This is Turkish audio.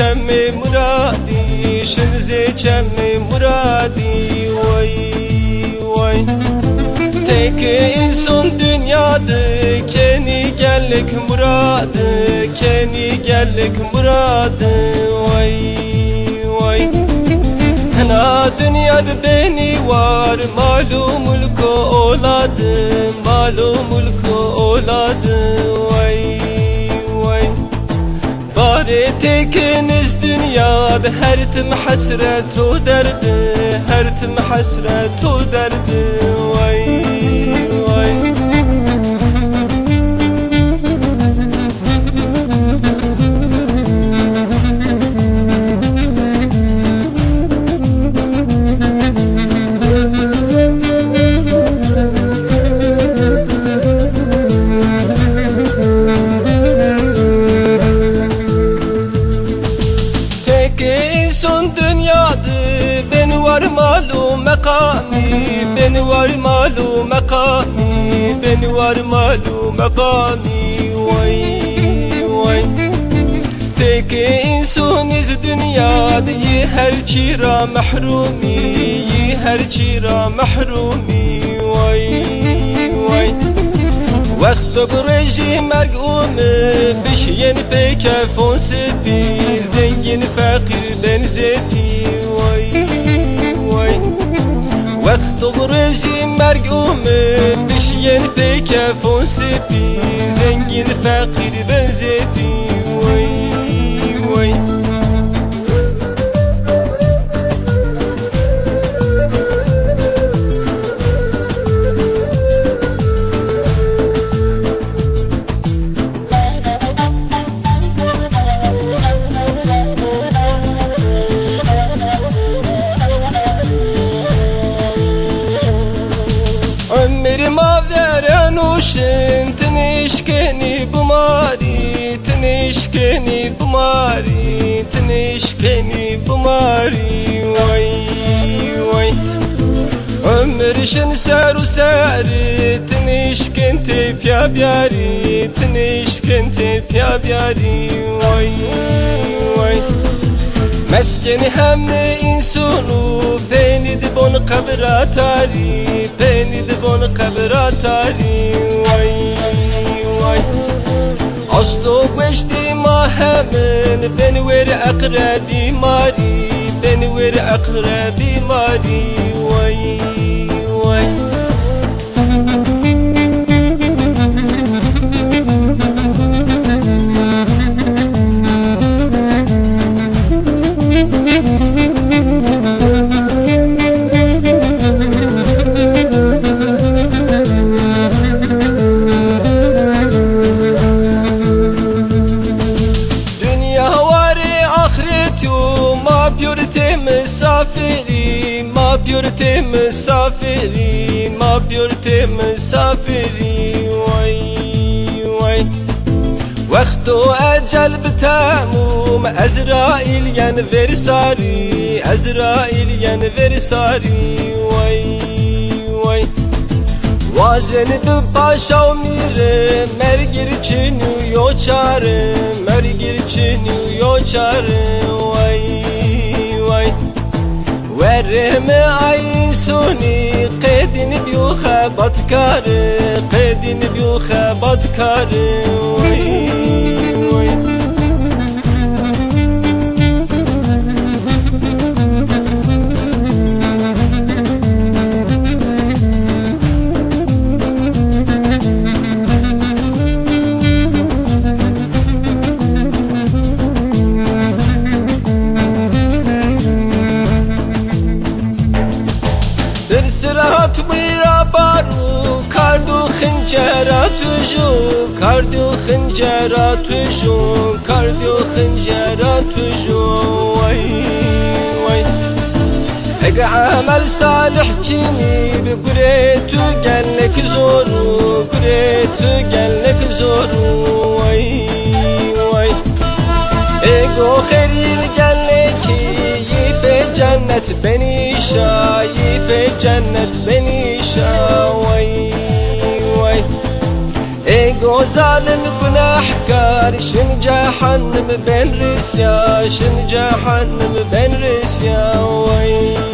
çemmi muradi? Şınzı çemmi muradi? Vay vay. Tek insan dünyadı Keni gellik muradı Keni gellik muradı. Vay vay. Hena dünyada beni var Malum ulku oladı Malum ulku oladı. عليتك نز دنيا هرتم حسرة ودرد هرتم حسرة ودرد بن مالو مقامي بن مالو مقامي وي وي تك انسان از دنیا دی هر چی را محرومی هر چی را محرومی وی وی وقت و گرژی مرگ اومه بشین پیکف و بن زپی وقت قريجي مرقوم بشين بكفون سبي زنجين فقير بن زبي واي روشن تنشکنی بماری تنشکنی بماری تنشکنی بماری وای وای عمرشن سر و سری تنشکن تی پیا بیاری تنشکن تی پیا بیاری وای وای Meskeni hemme insunu Beni de bunu kabir atari Beni de bunu kabir atari Vay vay. Aslı geçti mahemin Beni ver akrebi mari Beni misafirim Abiyurte misafirim Abiyurte misafirim. Vay vay. Vakht u ecel bitamum Ezrail yen ver sari Ezrail yen ver Vay vay. Vazeni bi paşa umire Mergir çinu yo Mergir çinu yo çare Vay ورم عيشوني قيدن بيوخا بطكار قيدن بيوخا بطكار. وي در سرات میا بارو کردو خنجرات جو کردو خنجرات جو کردو خنجرات جو وای وای اگه عمل صالح چینی بگریتو گلک زورو گریتو گلک زورو وای وای Ego خیریل گله کی به جنت بنیشا شايفة جنة بني شاوي وي. ايقو ظالم كنا حكار شن جهنم بين رسيا شن جهنم بين رسيا وي.